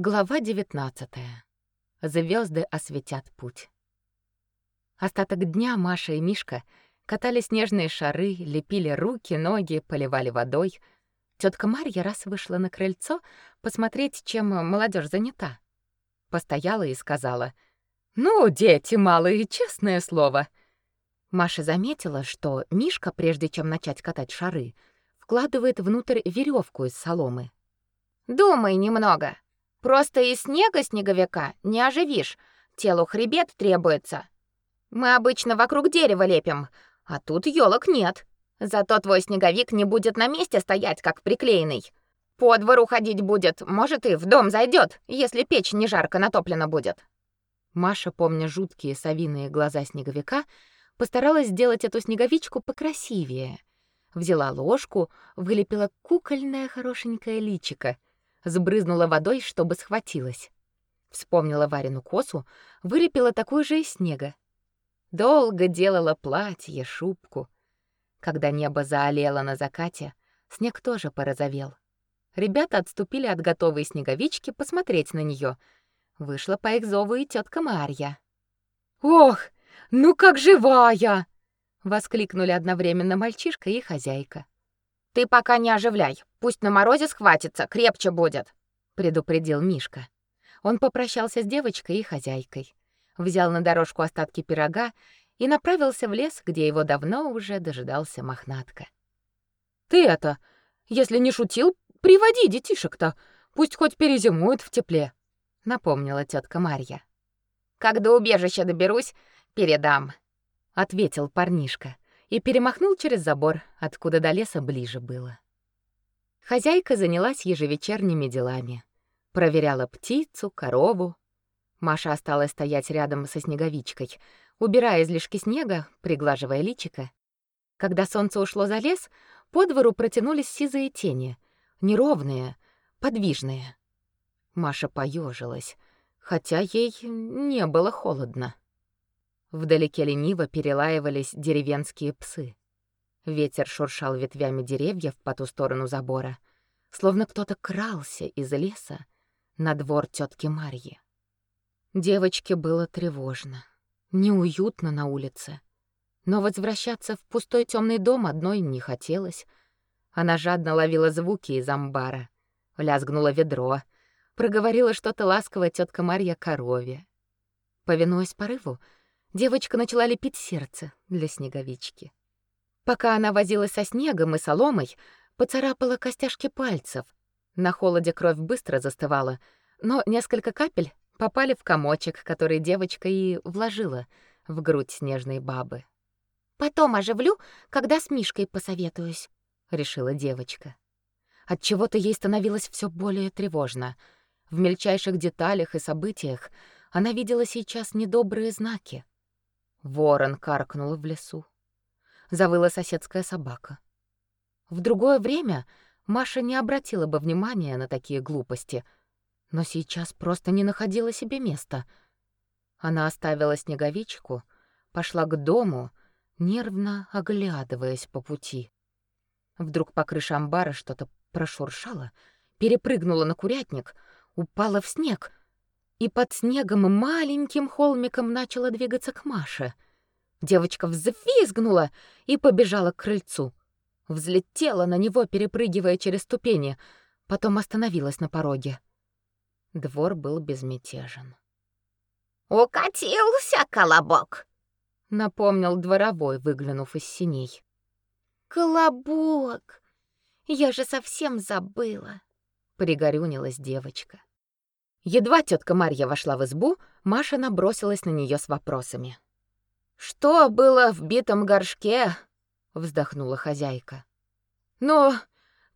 Глава 19. Звезды осветят путь. Остаток дня Маша и Мишка катали снежные шары, лепили руки, ноги, поливали водой. Тетка Марья раз вышла на крыльцо посмотреть, чем молодежь занята. Постояла и сказала: "Ну, дети малые, честное слово". Маша заметила, что Мишка, прежде чем начать катать шары, вкладывает внутрь веревку из соломы. "Думай немного", Просто из снега снеговика не оживишь. Телу хребет требуется. Мы обычно вокруг дерева лепим, а тут елок нет. Зато твой снеговик не будет на месте стоять, как приклеенный. По двору ходить будет, может, и в дом зайдет, если печь не жарко натоплена будет. Маша, помня жуткие совиные глаза снеговика, постаралась сделать эту снеговичку покрасивее. Взяла ложку, вылепила кукольное хорошенькое личико — сбрызнула водой, чтобы схватилась. Вспомнила Варину косу, вылепила такую же из снега. Долго делала платье, шубку. Когда небо заолело на закате, снег тоже порозовел. Ребята отступили от готовой снеговички посмотреть на нее. Вышла по их зову и тетка Марья. «Ох, ну как живая!» — воскликнули одновременно мальчишка и хозяйка. Ты пока не оживляй. Пусть на морозе схватится, крепче будет, предупредил Мишка. Он попрощался с девочкой и хозяйкой, взял на дорожку остатки пирога и направился в лес, где его давно уже дожидался мохнатка. Ты это, если не шутил, приводи детишек-то, пусть хоть перезимуют в тепле, напомнила тетка Марья. Когда убежища доберусь, передам, ответил парнишка и перемахнул через забор, откуда до леса ближе было. Хозяйка занялась ежевечерними делами. Проверяла птицу, корову. Маша осталась стоять рядом со снеговичкой, убирая излишки снега, приглаживая личико. Когда солнце ушло за лес, по двору протянулись сизые тени, неровные, подвижные. Маша поежилась, хотя ей не было холодно. Вдалеке лениво перелаивались деревенские псы. Ветер шуршал ветвями деревьев по ту сторону забора, словно кто-то крался из леса на двор тетки Марьи. Девочке было тревожно, неуютно на улице. Но возвращаться в пустой темный дом одной не хотелось. Она жадно ловила звуки из амбара, лязгнуло ведро, проговорила что-то ласковое тетка Марья корове. Повинуясь порыву, девочка начала лепить сердце для снеговички. Пока она возилась со снегом и соломой, поцарапала костяшки пальцев. На холоде кровь быстро застывала, но несколько капель попали в комочек, который девочка и вложила в грудь снежной бабы. Потом оживлю, когда с Мишкой посоветуюсь, решила девочка. От чего-то ей становилось все более тревожно. В мельчайших деталях и событиях она видела сейчас недобрые знаки. Ворон каркнул в лесу. Завыла соседская собака. В другое время Маша не обратила бы внимания на такие глупости, но сейчас просто не находила себе места. Она оставила снеговичку, пошла к дому, нервно оглядываясь по пути. Вдруг по крыше амбара что-то прошуршало, перепрыгнуло на курятник, упало в снег — и под снегом маленьким холмиком начала двигаться к Маше. Девочка взвизгнула и побежала к крыльцу. Взлетела на него, перепрыгивая через ступени, потом остановилась на пороге. Двор был безмятежен. «Укатился колобок!» — напомнил дворовой, выглянув из синей. «Колобок! Я же совсем забыла!» — пригорюнилась девочка. Едва тетка Марья вошла в избу, Маша набросилась на нее с вопросами. «Что было в битом горшке?» — вздохнула хозяйка. «Ну,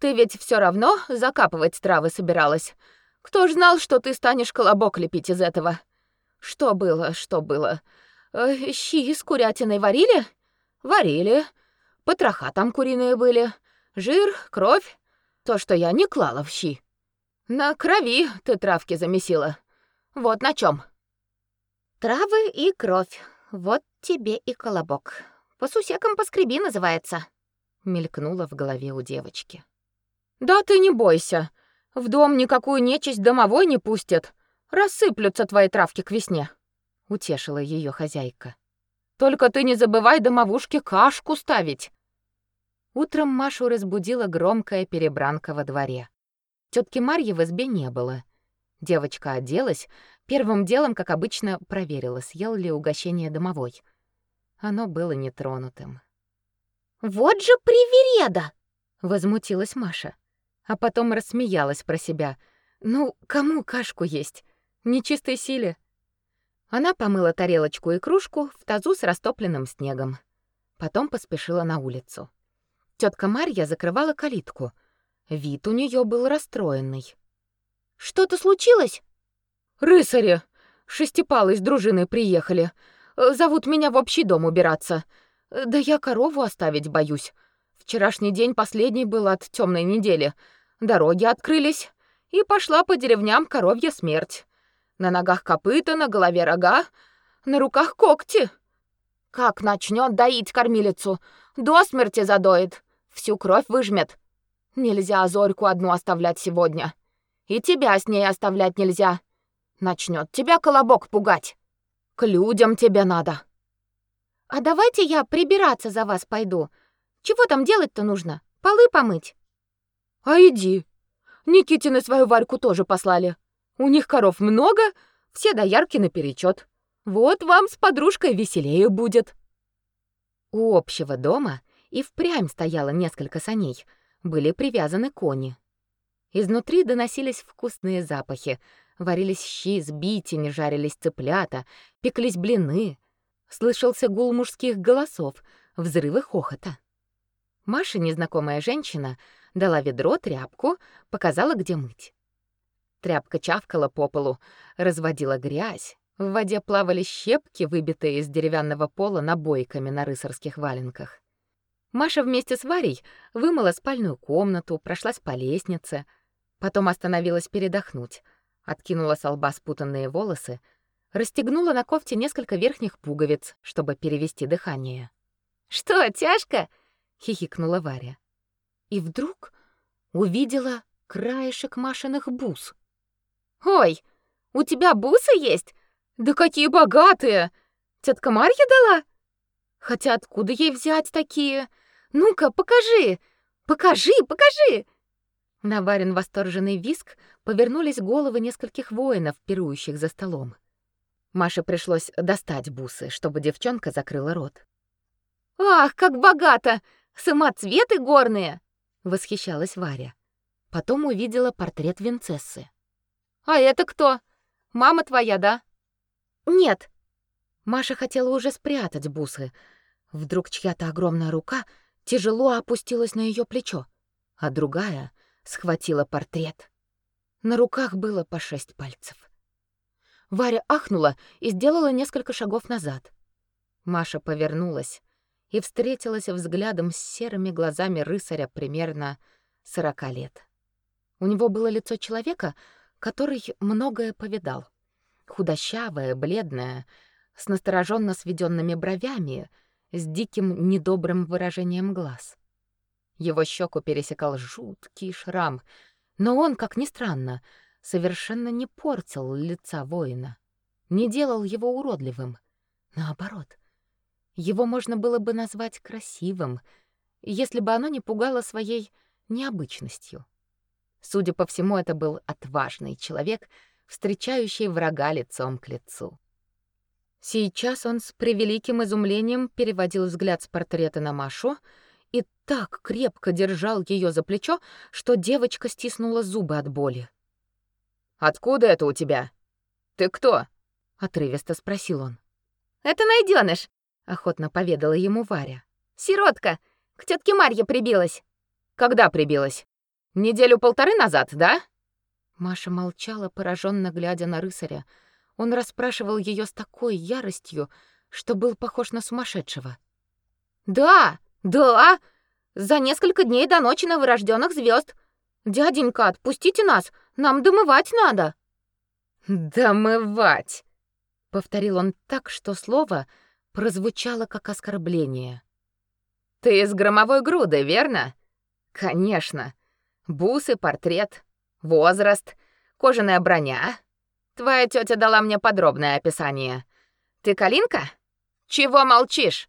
ты ведь все равно закапывать травы собиралась. Кто ж знал, что ты станешь колобок лепить из этого? Что было, что было? Э, щи с курятиной варили? Варили. Потроха там куриные были. Жир, кровь. То, что я не клала в щи. На крови ты травки замесила. Вот на чем. Травы и кровь. Вот тебе и колобок. По сусекам поскреби называется. Мелькнуло в голове у девочки. Да ты не бойся. В дом никакую нечисть домовой не пустят. Рассыплются твои травки к весне, утешила ее хозяйка. Только ты не забывай домовушке кашку ставить. Утром Машу разбудила громкая перебранка во дворе. Тетки Марьи в избе не было. Девочка оделась, первым делом, как обычно, проверила, съел ли угощение домовой. Оно было нетронутым. «Вот же привереда!» — возмутилась Маша. А потом рассмеялась про себя. «Ну, кому кашку есть? Нечистой силе». Она помыла тарелочку и кружку в тазу с растопленным снегом. Потом поспешила на улицу. Тетка Марья закрывала калитку. Вид у нее был расстроенный. «Что-то случилось?» «Рысари! Шестипалы с дружиной приехали. Зовут меня в общий дом убираться. Да я корову оставить боюсь. Вчерашний день последний был от темной недели. Дороги открылись, и пошла по деревням коровья смерть. На ногах копыта, на голове рога, на руках когти. Как начнет доить кормилицу, до смерти задоит, всю кровь выжмет. Нельзя Зорьку одну оставлять сегодня. И тебя с ней оставлять нельзя. Начнет тебя колобок пугать. К людям тебе надо. А давайте я прибираться за вас пойду. Чего там делать-то нужно? Полы помыть. А иди. Никитины свою Варьку тоже послали. У них коров много, все доярки наперечет. Вот вам с подружкой веселее будет. У общего дома и впрямь стояло несколько саней, были привязаны кони. Изнутри доносились вкусные запахи, варились щи, сбитени, жарились цыплята, пеклись блины. Слышался гул мужских голосов, взрывы хохота. Маша, незнакомая женщина, дала ведро, тряпку, показала, где мыть. Тряпка чавкала по полу, разводила грязь. В воде плавали щепки, выбитые из деревянного пола набойками на рыцарских валенках. Маша вместе с Варей вымыла спальную комнату, прошлась по лестнице, потом остановилась передохнуть, откинула с лба спутанные волосы, расстегнула на кофте несколько верхних пуговиц, чтобы перевести дыхание. «Что, тяжко?» — хихикнула Варя. И вдруг увидела краешек Машиных бус. Ой, у тебя бусы есть? Да какие богатые! Тетка Марья дала? Хотя откуда ей взять такие? Ну-ка, покажи! Покажи, покажи!» На Варин восторженный виск повернулись головы нескольких воинов, пирующих за столом. Маше пришлось достать бусы, чтобы девчонка закрыла рот. «Ах, как богато! Самоцветы горные!» — восхищалась Варя. Потом увидела портрет Винцессы. А это кто? Мама твоя, да? Нет. Маша хотела уже спрятать бусы. Вдруг чья-то огромная рука тяжело опустилась на ее плечо, а другая схватила портрет. На руках было по шесть пальцев. Варя ахнула и сделала несколько шагов назад. Маша повернулась и встретилась взглядом с серыми глазами рыцаря примерно сорока лет. У него было лицо человека, который многое повидал. Худощавая, бледная, с настороженно сведенными бровями, с диким недобрым выражением глаз. Его щеку пересекал жуткий шрам, но он, как ни странно, совершенно не портил лица воина, не делал его уродливым. Наоборот, его можно было бы назвать красивым, если бы оно не пугало своей необычностью. Судя по всему, это был отважный человек, встречающий врага лицом к лицу. Сейчас он с превеликим изумлением переводил взгляд с портрета на Машу и так крепко держал ее за плечо, что девочка стиснула зубы от боли. «Откуда это у тебя? Ты кто?» — отрывисто спросил он. «Это найденыш, охотно поведала ему Варя. «Сиротка, к тетке Марье прибилась». «Когда прибилась?» Неделю-полторы назад, да? Маша молчала, пораженно глядя на рыцаря. Он расспрашивал ее с такой яростью, что был похож на сумасшедшего. Да, да. За несколько дней до ночи новорожденных звезд. Дяденька, отпустите нас, нам домывать надо. Домывать, повторил он так, что слово прозвучало как оскорбление. Ты из громовой груды, верно? Конечно. Бусы, портрет. Возраст, кожаная броня. Твоя тетя дала мне подробное описание. Ты Калинка? Чего молчишь?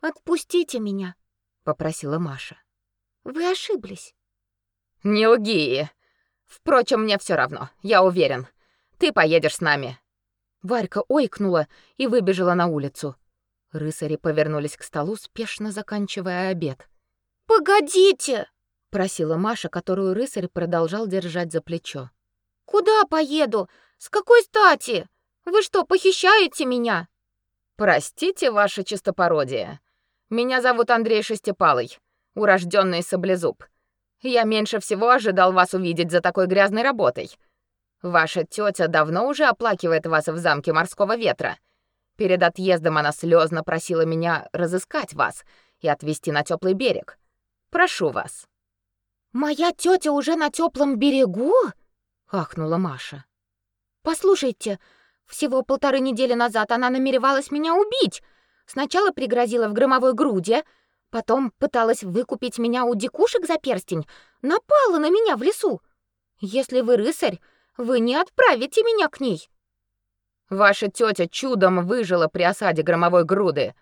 Отпустите меня, попросила Маша. Вы ошиблись. Не лги. Впрочем, мне все равно. Я уверен. Ты поедешь с нами. Варька ойкнула и выбежала на улицу. Рысари повернулись к столу, спешно заканчивая обед. Погодите, просила Маша, которую рысарь продолжал держать за плечо. Куда поеду? С какой стати? Вы что, похищаете меня? Простите, ваше чистопородие. Меня зовут Андрей Шестипалый, урожденный саблезуб. Я меньше всего ожидал вас увидеть за такой грязной работой. Ваша тетя давно уже оплакивает вас в замке Морского ветра. Перед отъездом она слезно просила меня разыскать вас и отвезти на теплый берег. Прошу вас. Моя тетя уже на теплом берегу? ахнула Маша. Послушайте, всего полторы недели назад она намеревалась меня убить. Сначала пригрозила в громовой груди, Потом пыталась выкупить меня у дикушек за перстень, напала на меня в лесу. Если вы рыцарь, вы не отправите меня к ней. Ваша тетя чудом выжила при осаде громовой груды,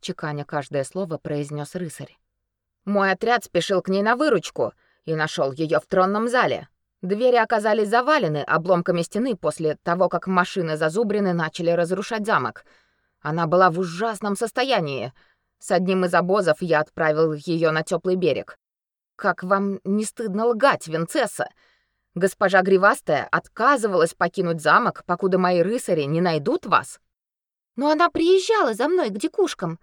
чеканя каждое слово, произнес рыцарь. Мой отряд спешил к ней на выручку и нашел ее в тронном зале. Двери оказались завалены обломками стены после того, как машины зазубрины начали разрушать замок. Она была в ужасном состоянии, с одним из обозов я отправил ее на теплый берег. Как вам не стыдно лгать, Винцесса? Госпожа Гривастая отказывалась покинуть замок, покуда мои рыцари не найдут вас. Но она приезжала за мной к дикушкам,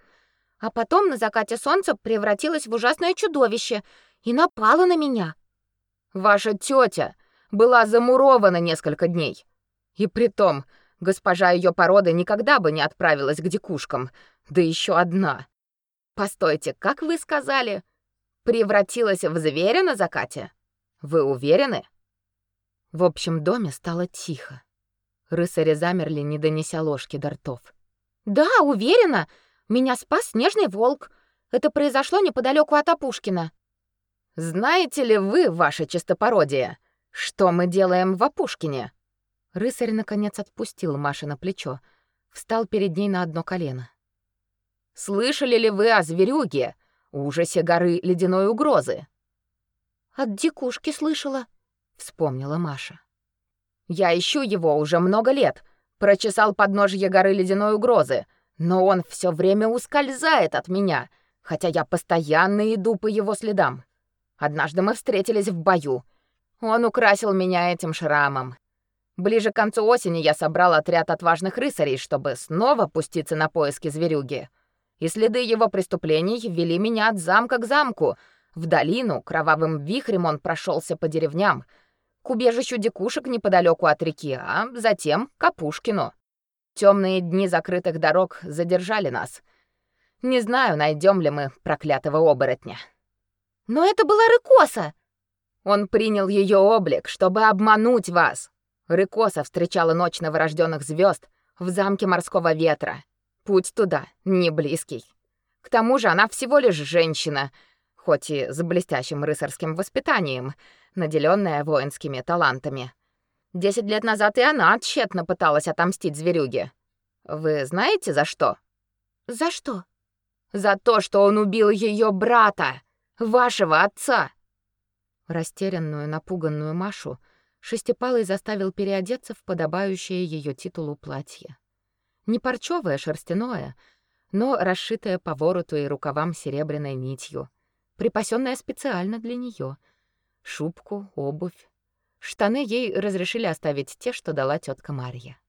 а потом на закате солнца превратилась в ужасное чудовище и напала на меня. Ваша тетя была замурована несколько дней. И притом, госпожа ее породы никогда бы не отправилась к дикушкам, да еще одна. Постойте, как вы сказали? Превратилась в зверя на закате? Вы уверены? В общем доме стало тихо. Рысари замерли, не донеся ложки до ртов. Да, уверена. Меня спас снежный волк. Это произошло неподалеку от Опушкина. Знаете ли вы, ваше чистопородие, что мы делаем в Опушкине? Рысарь наконец отпустил Машу на плечо, встал перед ней на одно колено. Слышали ли вы о зверюге, ужасе горы ледяной угрозы? От дикушки слышала, вспомнила Маша. Я ищу его уже много лет, прочесал подножье горы ледяной угрозы, но он все время ускользает от меня, хотя я постоянно иду по его следам. Однажды мы встретились в бою. Он украсил меня этим шрамом. Ближе к концу осени я собрал отряд отважных рыцарей, чтобы снова пуститься на поиски зверюги и следы его преступлений вели меня от замка к замку. В долину кровавым вихрем он прошелся по деревням, к убежищу дикушек неподалеку от реки, а затем к Апушкину. Темные дни закрытых дорог задержали нас. Не знаю, найдем ли мы проклятого оборотня. Но это была Рыкоса. Он принял ее облик, чтобы обмануть вас. Рыкоса встречала ночь новорожденных звезд в замке морского ветра. Путь туда не близкий. К тому же она всего лишь женщина, хоть и с блестящим рыцарским воспитанием, наделенная воинскими талантами. Десять лет назад и она тщетно пыталась отомстить зверюге. Вы знаете, за что? За что? За то, что он убил ее брата, вашего отца. Растерянную, напуганную Машу Шестипалый заставил переодеться в подобающее ее титулу платье. Не парчевое, шерстяное, но расшитое по вороту и рукавам серебряной нитью, припасенное специально для нее. Шубку, обувь. Штаны ей разрешили оставить те, что дала тетка Марья.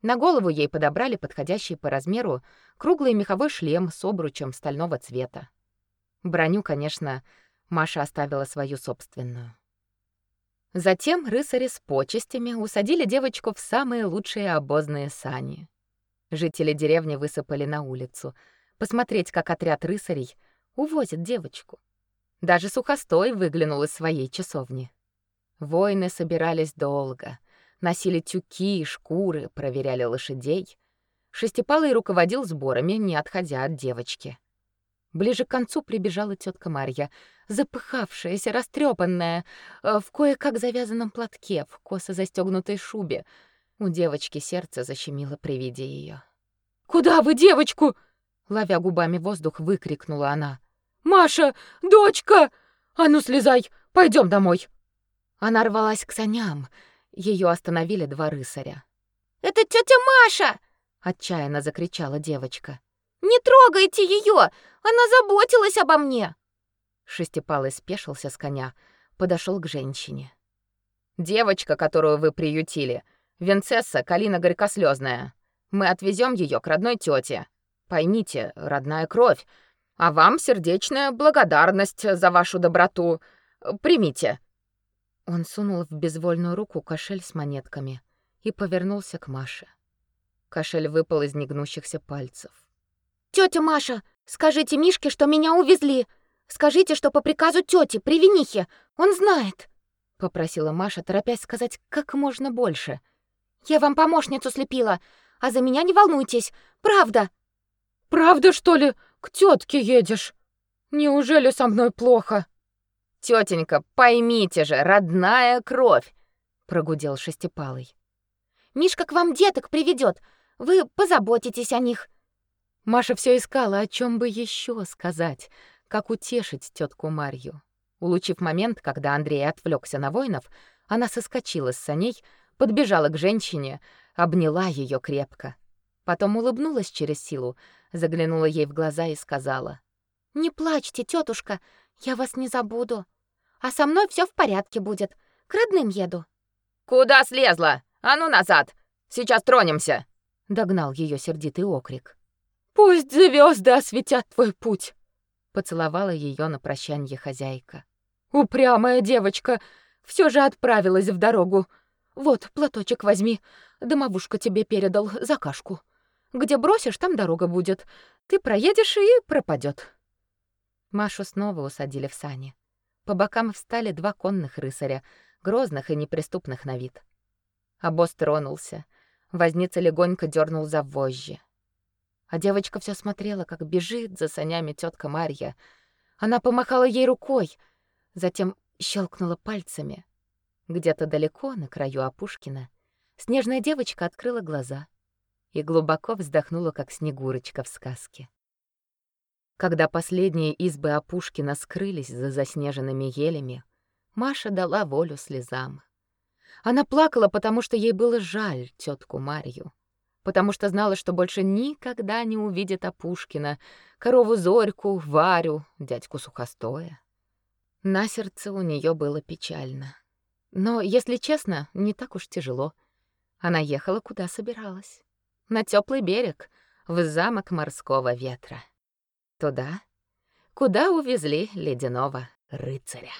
На голову ей подобрали подходящий по размеру круглый меховой шлем с обручем стального цвета. Броню, конечно, Маша оставила свою собственную. Затем рыцари с почестями усадили девочку в самые лучшие обозные сани. Жители деревни высыпали на улицу, посмотреть, как отряд рыцарей увозит девочку. Даже сухостой выглянул из своей часовни. Воины собирались долго, носили тюки и шкуры, проверяли лошадей. Шестипалый руководил сборами, не отходя от девочки. Ближе к концу прибежала тетка Марья, запыхавшаяся, растрепанная, э, в кое-как завязанном платке, в косо застегнутой шубе. У девочки сердце защемило при виде ее. «Куда вы девочку?» Ловя губами воздух, выкрикнула она. «Маша! Дочка! А ну, слезай! Пойдем домой!» Она рвалась к саням. Ее остановили два рысаря. «Это тетя Маша!» — отчаянно закричала девочка. «Не трогайте ее! Она заботилась обо мне!» Шестипалый спешился с коня, подошел к женщине. «Девочка, которую вы приютили, Винцесса Калина Горькослезная. Мы отвезем ее к родной тете. Поймите, родная кровь. А вам сердечная благодарность за вашу доброту. Примите». Он сунул в безвольную руку кошель с монетками и повернулся к Маше. Кошель выпал из негнущихся пальцев. Тетя Маша, скажите Мишке, что меня увезли. Скажите, что по приказу тети Привинихи. Он знает, попросила Маша, торопясь сказать как можно больше. Я вам помощницу слепила, а за меня не волнуйтесь. Правда. Правда, что ли? К тетке едешь? Неужели со мной плохо? Тетенька, поймите же, родная кровь, прогудел шестипалый. Мишка к вам деток приведет. Вы позаботитесь о них. Маша все искала, о чем бы еще сказать, как утешить тетку Марью. Улучив момент, когда Андрей отвлекся на воинов, она соскочила с саней, подбежала к женщине, обняла ее крепко. Потом улыбнулась через силу, заглянула ей в глаза и сказала: "Не плачьте, тетушка, я вас не забуду. А со мной все в порядке будет. К родным еду". "Куда слезла? А ну назад! Сейчас тронемся!" догнал ее сердитый окрик. Пусть звезды осветят твой путь, поцеловала ее на прощанье хозяйка. Упрямая девочка все же отправилась в дорогу. Вот, платочек возьми. Домовушка тебе передал закашку. Где бросишь, там дорога будет. Ты проедешь и пропадет. Машу снова усадили в сани. По бокам встали два конных рысаря, грозных и неприступных на вид. Обоз тронулся. Возница легонько дернул за вожжи. А девочка все смотрела, как бежит за санями тетка Марья. Она помахала ей рукой, затем щелкнула пальцами. Где-то далеко, на краю Опушкина, снежная девочка открыла глаза и глубоко вздохнула, как снегурочка в сказке. Когда последние избы Опушкина скрылись за заснеженными елями, Маша дала волю слезам. Она плакала, потому что ей было жаль тетку Марью потому что знала, что больше никогда не увидит Апушкина, корову Зорьку, Варю, дядьку Сухостоя. На сердце у нее было печально. Но, если честно, не так уж тяжело. Она ехала куда собиралась. На теплый берег, в замок морского ветра. Туда, куда увезли ледяного рыцаря.